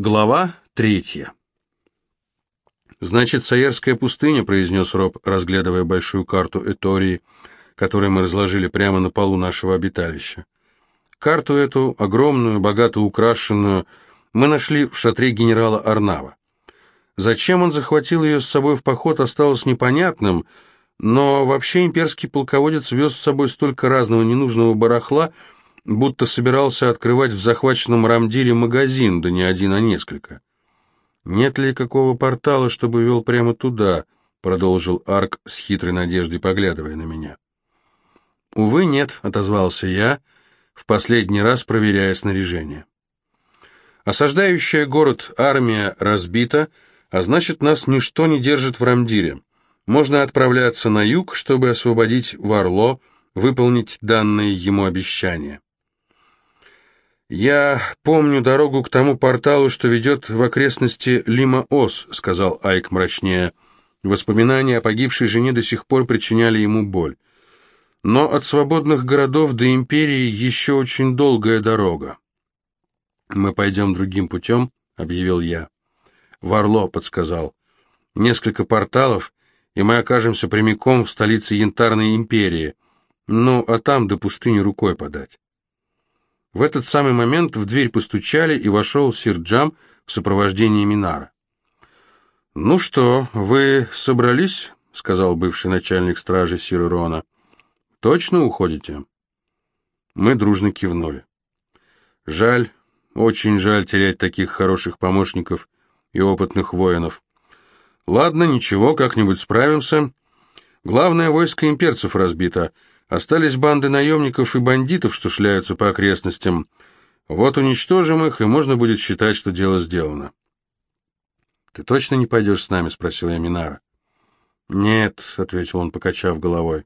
Глава третья. «Значит, Саерская пустыня», — произнес Роб, разглядывая большую карту Этории, которую мы разложили прямо на полу нашего обиталища. Карту эту, огромную, богато украшенную, мы нашли в шатре генерала Арнава. Зачем он захватил ее с собой в поход, осталось непонятным, но вообще имперский полководец вез с собой столько разного ненужного барахла, будто собирался открывать в захваченном Рамдире магазин, да не один, а несколько. «Нет ли какого портала, чтобы вел прямо туда?» — продолжил Арк с хитрой надеждой, поглядывая на меня. «Увы, нет», — отозвался я, в последний раз проверяя снаряжение. Осаждающая город армия разбита, а значит, нас ничто не держит в Рамдире. Можно отправляться на юг, чтобы освободить Варло, выполнить данное ему обещание. «Я помню дорогу к тому порталу, что ведет в окрестности Лима-Ос», — сказал Айк мрачнее. Воспоминания о погибшей жене до сих пор причиняли ему боль. Но от свободных городов до империи еще очень долгая дорога. «Мы пойдем другим путем», — объявил я. Варло подсказал. «Несколько порталов, и мы окажемся прямиком в столице Янтарной империи. Ну, а там до пустыни рукой подать». В этот самый момент в дверь постучали, и вошел сир Джам в сопровождении Минара. «Ну что, вы собрались?» — сказал бывший начальник стражи сир Рона. «Точно уходите?» Мы дружно кивнули. «Жаль, очень жаль терять таких хороших помощников и опытных воинов. Ладно, ничего, как-нибудь справимся. Главное, войско имперцев разбито». Остались банды наемников и бандитов, что шляются по окрестностям. Вот уничтожим их, и можно будет считать, что дело сделано. «Ты точно не пойдешь с нами?» — спросил я Минара. «Нет», — ответил он, покачав головой.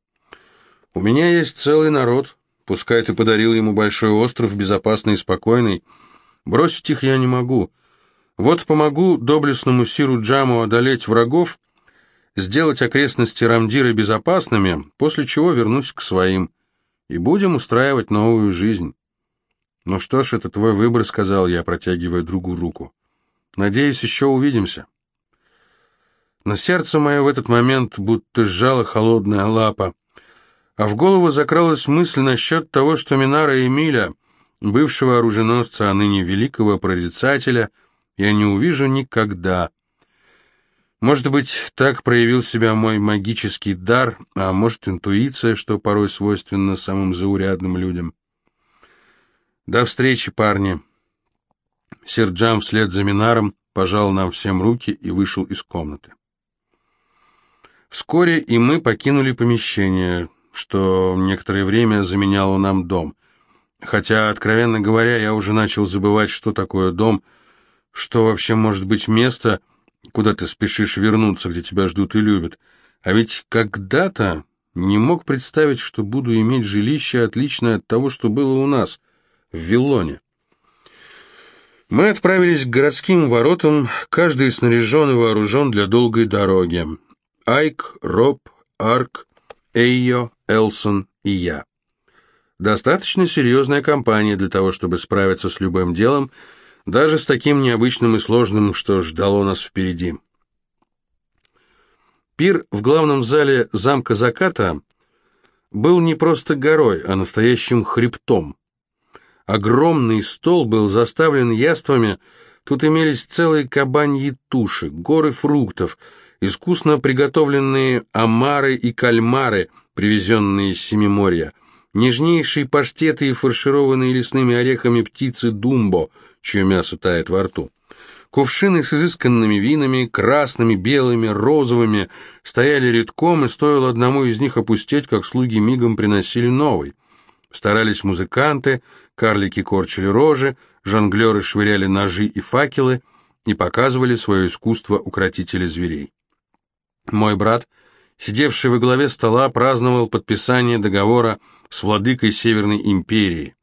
«У меня есть целый народ. Пускай ты подарил ему большой остров, безопасный и спокойный. Бросить их я не могу. Вот помогу доблестному Сиру Джаму одолеть врагов — сделать окрестности Рамдира безопасными, после чего вернусь к своим, и будем устраивать новую жизнь. «Ну что ж, это твой выбор», — сказал я, протягивая другу руку. «Надеюсь, еще увидимся». На сердце мое в этот момент будто сжала холодная лапа, а в голову закралась мысль насчет того, что Минара Эмиля, бывшего оруженосца, а ныне великого прорицателя, я не увижу никогда — может быть, так проявил себя мой магический дар, а может, интуиция, что порой свойственно самым заурядным людям. До встречи, парни. Серджам вслед за Минаром пожал нам всем руки и вышел из комнаты. Вскоре и мы покинули помещение, что некоторое время заменяло нам дом. Хотя, откровенно говоря, я уже начал забывать, что такое дом, что вообще может быть место — куда ты спешишь вернуться, где тебя ждут и любят. А ведь когда-то не мог представить, что буду иметь жилище, отличное от того, что было у нас, в Виллоне. Мы отправились к городским воротам, каждый снаряжен и вооружен для долгой дороги. Айк, Роб, Арк, Эйо, Элсон и я. Достаточно серьезная компания для того, чтобы справиться с любым делом, даже с таким необычным и сложным, что ждало нас впереди. Пир в главном зале замка заката был не просто горой, а настоящим хребтом. Огромный стол был заставлен яствами, тут имелись целые кабаньи туши, горы фруктов, искусно приготовленные омары и кальмары, привезенные из Семиморья, нежнейшие паштеты и фаршированные лесными орехами птицы думбо — чье мясо тает во рту. Кувшины с изысканными винами, красными, белыми, розовыми, стояли редком, и стоило одному из них опустить, как слуги мигом приносили новый. Старались музыканты, карлики корчили рожи, жонглеры швыряли ножи и факелы и показывали свое искусство укротителя зверей. Мой брат, сидевший во главе стола, праздновал подписание договора с владыкой Северной империи.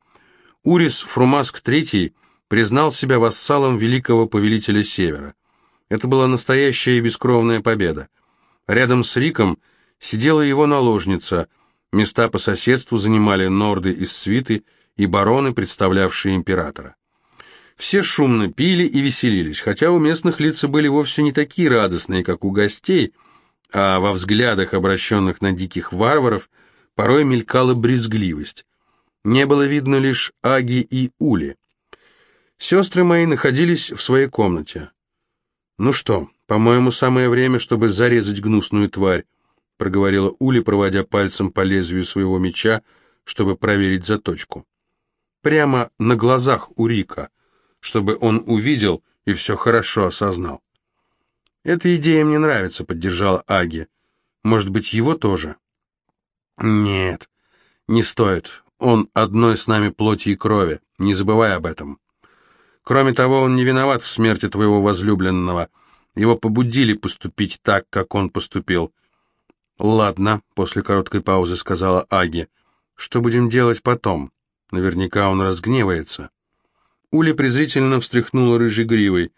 Урис Фрумаск III признал себя вассалом великого повелителя Севера. Это была настоящая и бескровная победа. Рядом с Риком сидела его наложница, места по соседству занимали норды из свиты и бароны, представлявшие императора. Все шумно пили и веселились, хотя у местных лица были вовсе не такие радостные, как у гостей, а во взглядах, обращенных на диких варваров, порой мелькала брезгливость. Не было видно лишь Аги и Ули. Сестры мои находились в своей комнате. «Ну что, по-моему, самое время, чтобы зарезать гнусную тварь», проговорила Ули, проводя пальцем по лезвию своего меча, чтобы проверить заточку. Прямо на глазах у Рика, чтобы он увидел и все хорошо осознал. «Эта идея мне нравится», — поддержала Аги. «Может быть, его тоже?» «Нет, не стоит. Он одной с нами плоти и крови. Не забывай об этом. Кроме того, он не виноват в смерти твоего возлюбленного. Его побудили поступить так, как он поступил». «Ладно», — после короткой паузы сказала Аги. «Что будем делать потом? Наверняка он разгневается». Уля презрительно встряхнула рыжей гривой.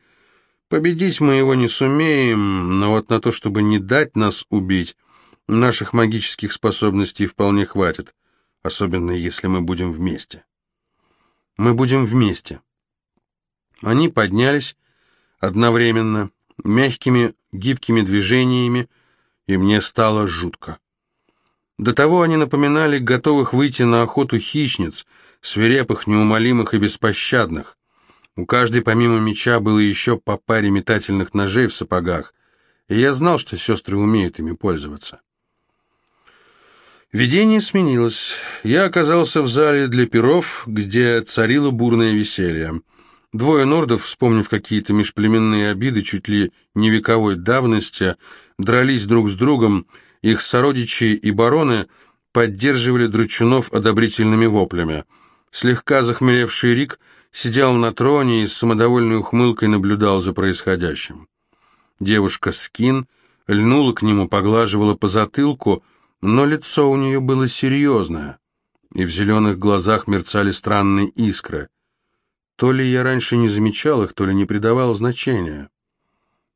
«Победить мы его не сумеем, но вот на то, чтобы не дать нас убить, наших магических способностей вполне хватит, особенно если мы будем вместе». «Мы будем вместе». Они поднялись одновременно, мягкими, гибкими движениями, и мне стало жутко. До того они напоминали готовых выйти на охоту хищниц — свирепых, неумолимых и беспощадных. У каждой помимо меча было еще по паре метательных ножей в сапогах, и я знал, что сестры умеют ими пользоваться. Видение сменилось. Я оказался в зале для перов, где царило бурное веселье. Двое нордов, вспомнив какие-то межплеменные обиды чуть ли не вековой давности, дрались друг с другом, их сородичи и бароны поддерживали дручунов одобрительными воплями — Слегка захмелевший Рик сидел на троне и с самодовольной ухмылкой наблюдал за происходящим. Девушка Скин льнула к нему, поглаживала по затылку, но лицо у нее было серьезное, и в зеленых глазах мерцали странные искры. То ли я раньше не замечал их, то ли не придавал значения.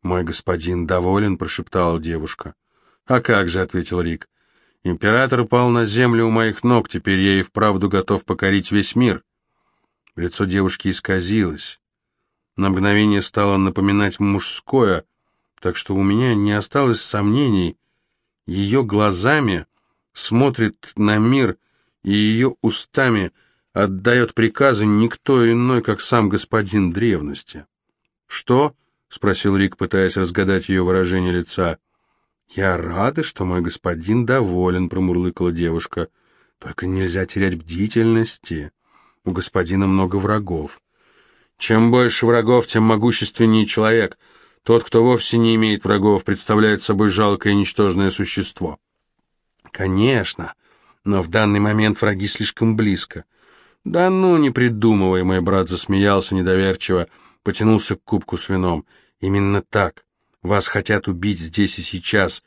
«Мой господин доволен», — прошептала девушка. «А как же», — ответил Рик, Император пал на землю у моих ног, теперь я и вправду готов покорить весь мир. Лицо девушки исказилось. На мгновение стало напоминать мужское, так что у меня не осталось сомнений. Ее глазами смотрит на мир, и ее устами отдает приказы никто иной, как сам господин древности. «Что?» — спросил Рик, пытаясь разгадать ее выражение лица. «Я рада, что мой господин доволен», — промурлыкала девушка. «Только нельзя терять бдительности. У господина много врагов». «Чем больше врагов, тем могущественнее человек. Тот, кто вовсе не имеет врагов, представляет собой жалкое и ничтожное существо». «Конечно, но в данный момент враги слишком близко». «Да ну, не придумывай», — мой брат засмеялся недоверчиво, потянулся к кубку с вином. «Именно так. Вас хотят убить здесь и сейчас,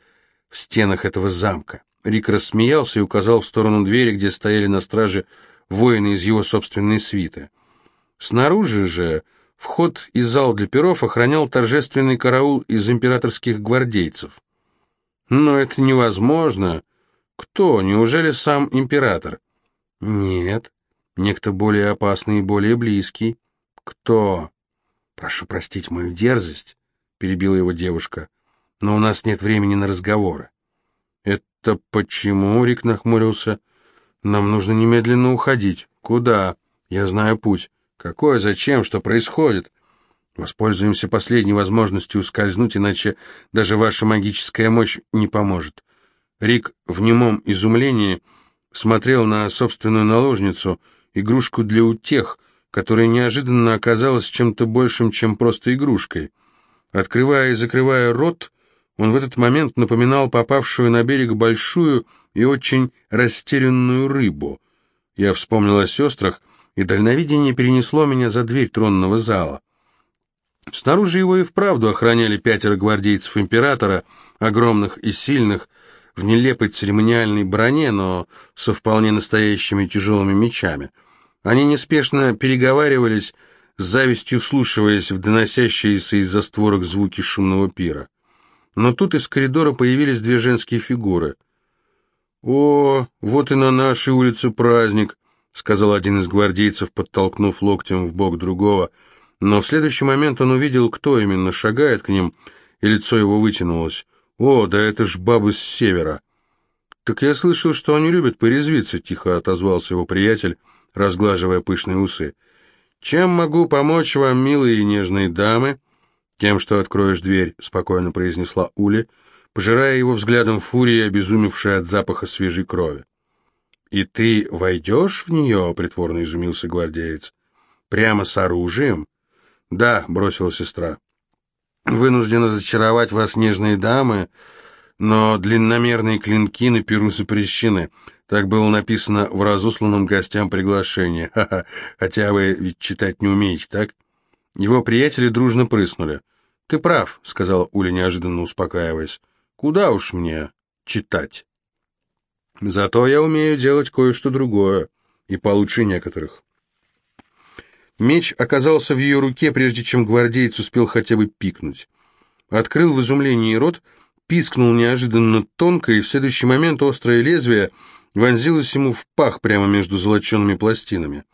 в стенах этого замка. Рик рассмеялся и указал в сторону двери, где стояли на страже воины из его собственной свиты. Снаружи же вход из зала для перов охранял торжественный караул из императорских гвардейцев. Но это невозможно. Кто? Неужели сам император? Нет. Некто более опасный и более близкий. Кто? Прошу простить мою дерзость перебила его девушка. «Но у нас нет времени на разговоры». «Это почему?» — Рик нахмурился. «Нам нужно немедленно уходить». «Куда?» «Я знаю путь». «Какое? Зачем? Что происходит?» «Воспользуемся последней возможностью ускользнуть, иначе даже ваша магическая мощь не поможет». Рик в немом изумлении смотрел на собственную наложницу, игрушку для утех, которая неожиданно оказалась чем-то большим, чем просто игрушкой. Открывая и закрывая рот, он в этот момент напоминал попавшую на берег большую и очень растерянную рыбу. Я вспомнил о сестрах, и дальновидение перенесло меня за дверь тронного зала. Снаружи его и вправду охраняли пятеро гвардейцев императора, огромных и сильных, в нелепой церемониальной броне, но со вполне настоящими тяжелыми мечами. Они неспешно переговаривались, с завистью вслушиваясь в доносящиеся из-за створок звуки шумного пира. Но тут из коридора появились две женские фигуры. «О, вот и на нашей улице праздник», — сказал один из гвардейцев, подтолкнув локтем в бок другого, Но в следующий момент он увидел, кто именно шагает к ним, и лицо его вытянулось. «О, да это ж бабы с севера!» «Так я слышал, что они любят порезвиться», — тихо отозвался его приятель, разглаживая пышные усы. «Чем могу помочь вам, милые и нежные дамы?» «Тем, что откроешь дверь», — спокойно произнесла Ули, пожирая его взглядом фурии, обезумевшая от запаха свежей крови. «И ты войдешь в нее?» — притворно изумился гвардеец. «Прямо с оружием?» «Да», — бросила сестра. «Вынуждена зачаровать вас, нежные дамы, но длинномерные клинки на перу запрещены. Так было написано в разусланном гостям приглашении. Ха-ха, хотя вы ведь читать не умеете, так?» Его приятели дружно прыснули. «Ты прав», — сказала Уля, неожиданно успокаиваясь. «Куда уж мне читать?» «Зато я умею делать кое-что другое, и получше некоторых». Меч оказался в ее руке, прежде чем гвардеец успел хотя бы пикнуть. Открыл в изумлении рот, пискнул неожиданно тонко, и в следующий момент острое лезвие вонзилось ему в пах прямо между золоченными пластинами.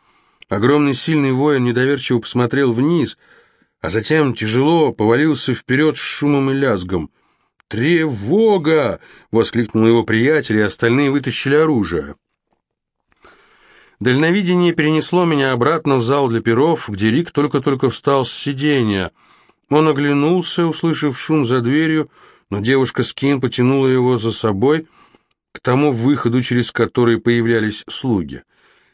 Огромный сильный воин недоверчиво посмотрел вниз, а затем тяжело повалился вперед с шумом и лязгом. «Тревога!» — воскликнул его приятель, и остальные вытащили оружие. Дальновидение перенесло меня обратно в зал для перов, где Рик только-только встал с сиденья. Он оглянулся, услышав шум за дверью, но девушка Скин потянула его за собой к тому выходу, через который появлялись слуги.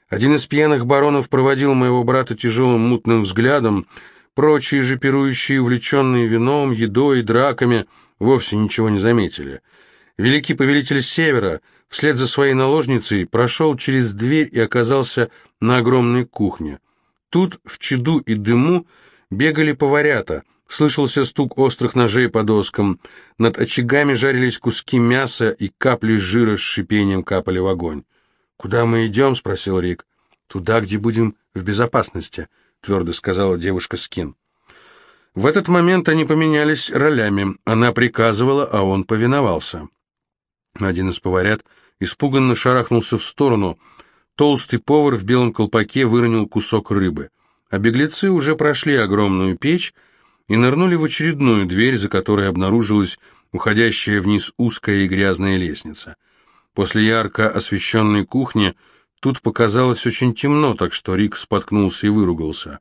Один из пьяных баронов проводил моего брата тяжелым мутным взглядом, прочие же пирующие, увлеченные вином, едой и драками, вовсе ничего не заметили. Великий повелитель Севера — Вслед за своей наложницей прошел через дверь и оказался на огромной кухне. Тут, в чаду и дыму, бегали поварята, слышался стук острых ножей по доскам, над очагами жарились куски мяса и капли жира с шипением капали в огонь. «Куда мы идем?» — спросил Рик. «Туда, где будем в безопасности», — твердо сказала девушка Скин. В этот момент они поменялись ролями. Она приказывала, а он повиновался. Один из поварят — испуганно шарахнулся в сторону. Толстый повар в белом колпаке выронил кусок рыбы. А беглецы уже прошли огромную печь и нырнули в очередную дверь, за которой обнаружилась уходящая вниз узкая и грязная лестница. После ярко освещенной кухни тут показалось очень темно, так что Рик споткнулся и выругался.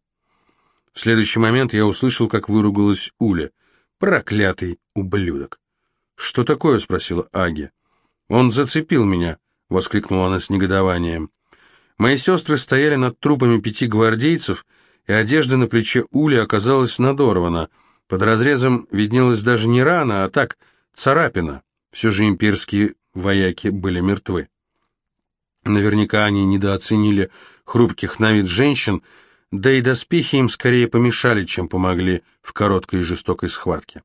В следующий момент я услышал, как выругалась Уля. «Проклятый ублюдок!» «Что такое?» — спросила Аги. «Он зацепил меня!» — воскликнула она с негодованием. Мои сестры стояли над трупами пяти гвардейцев, и одежда на плече Ули оказалась надорвана. Под разрезом виднелась даже не рана, а так, царапина. Все же имперские вояки были мертвы. Наверняка они недооценили хрупких на вид женщин, да и доспехи им скорее помешали, чем помогли в короткой и жестокой схватке.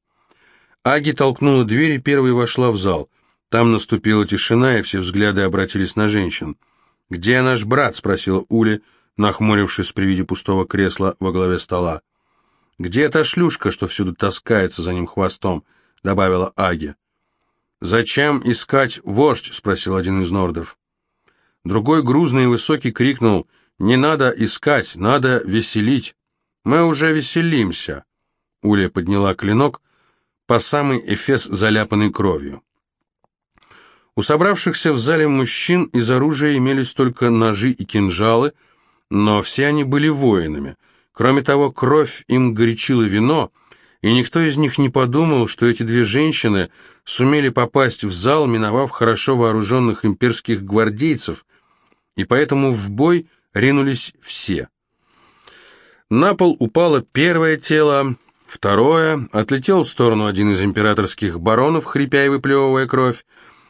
Аги толкнула дверь и первой вошла в зал. Там наступила тишина, и все взгляды обратились на женщин. «Где наш брат?» — спросила Ули, нахмурившись при виде пустого кресла во главе стола. «Где та шлюшка, что всюду таскается за ним хвостом?» — добавила Аги. «Зачем искать вождь?» — спросил один из нордов. Другой грузный и высокий крикнул «Не надо искать, надо веселить. Мы уже веселимся». Уля подняла клинок по самый эфес, заляпанный кровью. У собравшихся в зале мужчин из оружия имелись только ножи и кинжалы, но все они были воинами. Кроме того, кровь им горячила вино, и никто из них не подумал, что эти две женщины сумели попасть в зал, миновав хорошо вооруженных имперских гвардейцев, и поэтому в бой ринулись все. На пол упало первое тело, второе, отлетел в сторону один из императорских баронов, хрипя и выплевывая кровь,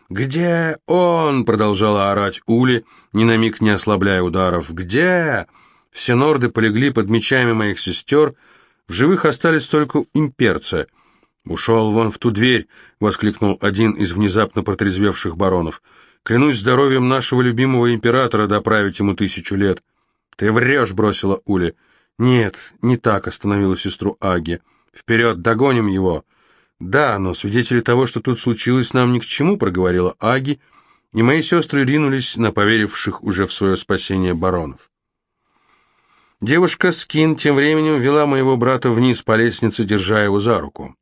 «Где он?» — продолжала орать Ули, ни на миг не ослабляя ударов. «Где?» Все норды полегли под мечами моих сестер, в живых остались только имперцы. «Ушел вон в ту дверь!» — воскликнул один из внезапно протрезвевших баронов. «Клянусь здоровьем нашего любимого императора доправить ему тысячу лет!» «Ты врешь!» — бросила Ули. «Нет, не так!» — остановила сестру Аги. «Вперед, догоним его!» «Да, но свидетели того, что тут случилось, нам ни к чему», — проговорила Аги, и мои сестры ринулись на поверивших уже в свое спасение баронов. Девушка Скин тем временем вела моего брата вниз по лестнице, держа его за руку.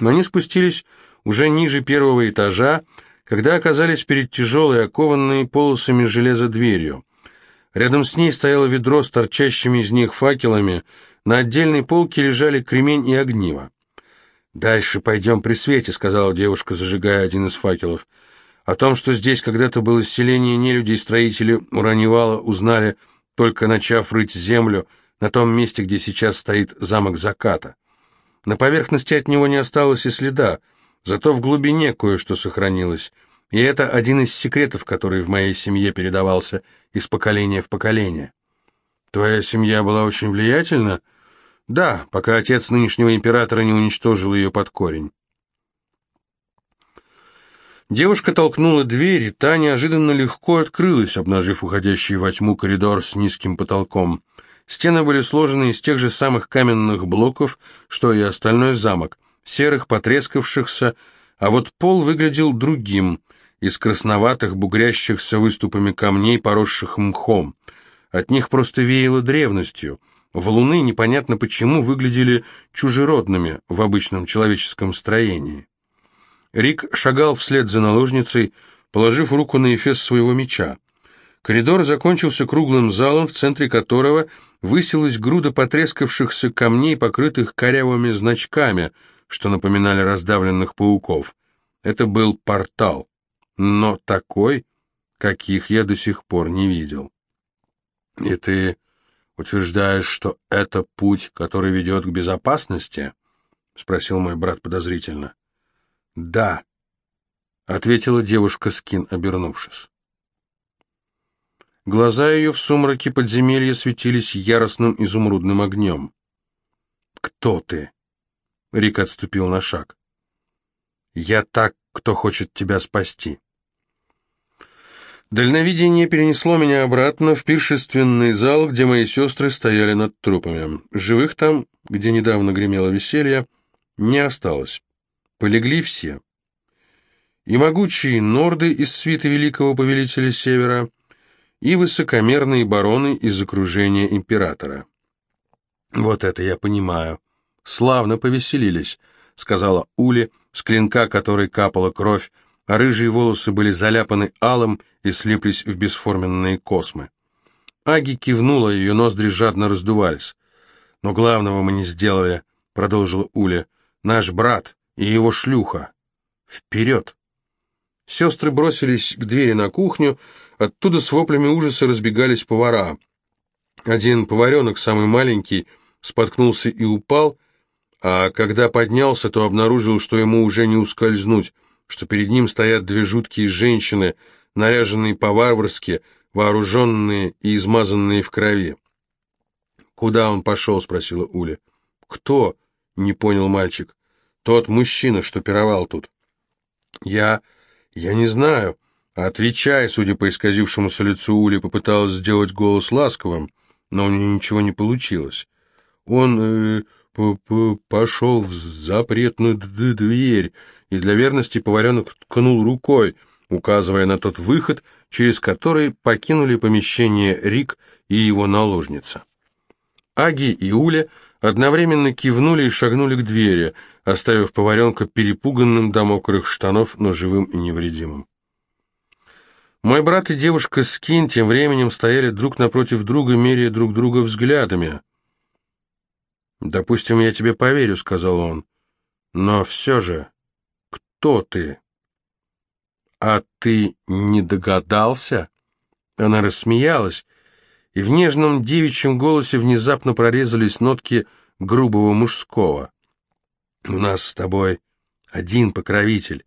Но они спустились уже ниже первого этажа, когда оказались перед тяжелой, окованной полосами железа дверью. Рядом с ней стояло ведро с торчащими из них факелами, на отдельной полке лежали кремень и огниво. «Дальше пойдем при свете», — сказала девушка, зажигая один из факелов. О том, что здесь когда-то было селение нелюдей, строители Ураневала узнали, только начав рыть землю на том месте, где сейчас стоит замок заката. На поверхности от него не осталось и следа, зато в глубине кое-что сохранилось, и это один из секретов, который в моей семье передавался из поколения в поколение. «Твоя семья была очень влиятельна?» Да, пока отец нынешнего императора не уничтожил ее под корень. Девушка толкнула дверь, и та неожиданно легко открылась, обнажив уходящий во тьму коридор с низким потолком. Стены были сложены из тех же самых каменных блоков, что и остальной замок, серых, потрескавшихся, а вот пол выглядел другим, из красноватых, бугрящихся выступами камней, поросших мхом. От них просто веяло древностью — Валуны непонятно почему выглядели чужеродными в обычном человеческом строении. Рик шагал вслед за наложницей, положив руку на эфес своего меча. Коридор закончился круглым залом, в центре которого высилась груда потрескавшихся камней, покрытых корявыми значками, что напоминали раздавленных пауков. Это был портал, но такой, каких я до сих пор не видел. «И ты утверждаешь, что это путь, который ведет к безопасности?» — спросил мой брат подозрительно. «Да», — ответила девушка Скин, обернувшись. Глаза ее в сумраке подземелья светились яростным изумрудным огнем. «Кто ты?» — Рик отступил на шаг. «Я так, кто хочет тебя спасти». Дальновидение перенесло меня обратно в пиршественный зал, где мои сестры стояли над трупами. Живых там, где недавно гремело веселье, не осталось. Полегли все. И могучие норды из свиты великого повелителя Севера, и высокомерные бароны из окружения императора. «Вот это я понимаю. Славно повеселились», — сказала Ули, с клинка которой капала кровь, а рыжие волосы были заляпаны алым и слиплись в бесформенные космы. Аги кивнула, ее ноздри жадно раздувались. «Но главного мы не сделали», — продолжила Уля. «Наш брат и его шлюха. Вперед!» Сестры бросились к двери на кухню, оттуда с воплями ужаса разбегались повара. Один поваренок, самый маленький, споткнулся и упал, а когда поднялся, то обнаружил, что ему уже не ускользнуть — что перед ним стоят две жуткие женщины, наряженные по-варварски, вооруженные и измазанные в крови. «Куда он пошел?» — спросила Уля. «Кто?» — не понял мальчик. «Тот мужчина, что пировал тут». «Я... я не знаю». Отвечай, судя по исказившемуся лицу Ули, попыталась сделать голос ласковым, но у нее ничего не получилось. Он э, п -п пошел в запретную дверь, и для верности поваренок ткнул рукой, указывая на тот выход, через который покинули помещение Рик и его наложница. Аги и Уля одновременно кивнули и шагнули к двери, оставив поваренка перепуганным до мокрых штанов, но живым и невредимым. Мой брат и девушка Скин тем временем стояли друг напротив друга, меряя друг друга взглядами. «Допустим, я тебе поверю», — сказал он, — «но все же...» кто ты?» «А ты не догадался?» Она рассмеялась, и в нежном девичьем голосе внезапно прорезались нотки грубого мужского. «У нас с тобой один покровитель,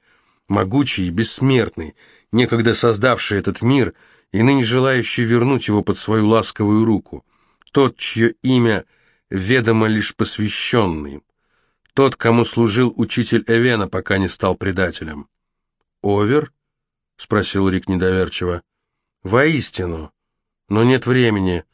могучий и бессмертный, некогда создавший этот мир и ныне желающий вернуть его под свою ласковую руку, тот, чье имя ведомо лишь посвященный, тот, кому служил учитель Эвена, пока не стал предателем. «Овер?» — спросил Рик недоверчиво. «Воистину. Но нет времени.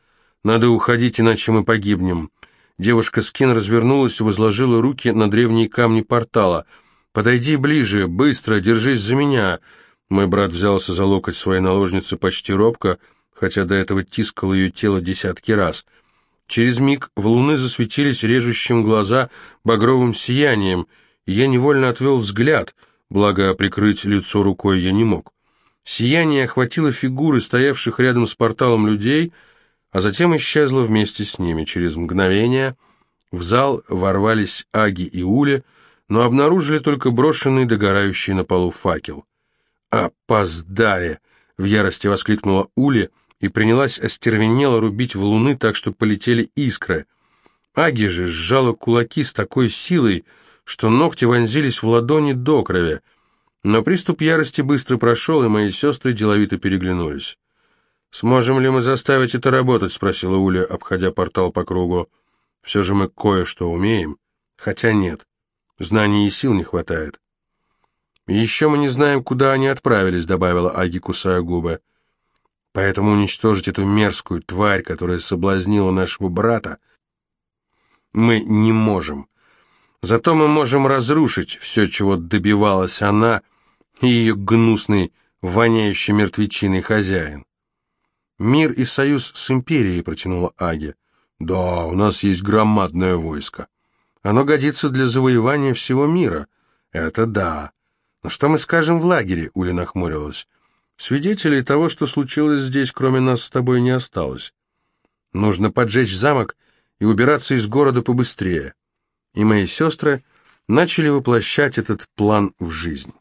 Надо уходить, иначе мы погибнем». Девушка Скин развернулась и возложила руки на древние камни портала. «Подойди ближе, быстро, держись за меня!» Мой брат взялся за локоть своей наложницы почти робко, хотя до этого тискал ее тело десятки раз. Через миг в луны засветились режущим глаза багровым сиянием, и я невольно отвел взгляд, благо прикрыть лицо рукой я не мог. Сияние охватило фигуры стоявших рядом с порталом людей, а затем исчезло вместе с ними. Через мгновение в зал ворвались Аги и Уля, но обнаружили только брошенный догорающий на полу факел. «Опоздали!» — в ярости воскликнула Уля и принялась остервенело рубить в луны так, что полетели искры. Аги же сжала кулаки с такой силой, что ногти вонзились в ладони до крови. Но приступ ярости быстро прошел, и мои сестры деловито переглянулись. «Сможем ли мы заставить это работать?» — спросила Уля, обходя портал по кругу. «Все же мы кое-что умеем. Хотя нет, знаний и сил не хватает». «Еще мы не знаем, куда они отправились», — добавила Аги, кусая губы. «Поэтому уничтожить эту мерзкую тварь, которая соблазнила нашего брата, мы не можем. Зато мы можем разрушить все, чего добивалась она и ее гнусный, воняющий мертвечиной хозяин». «Мир и союз с империей», — протянула Аги. «Да, у нас есть громадное войско. Оно годится для завоевания всего мира. Это да. Но что мы скажем в лагере?» — Уля нахмурилась. «Свидетелей того, что случилось здесь, кроме нас с тобой, не осталось. Нужно поджечь замок и убираться из города побыстрее». И мои сестры начали воплощать этот план в жизнь.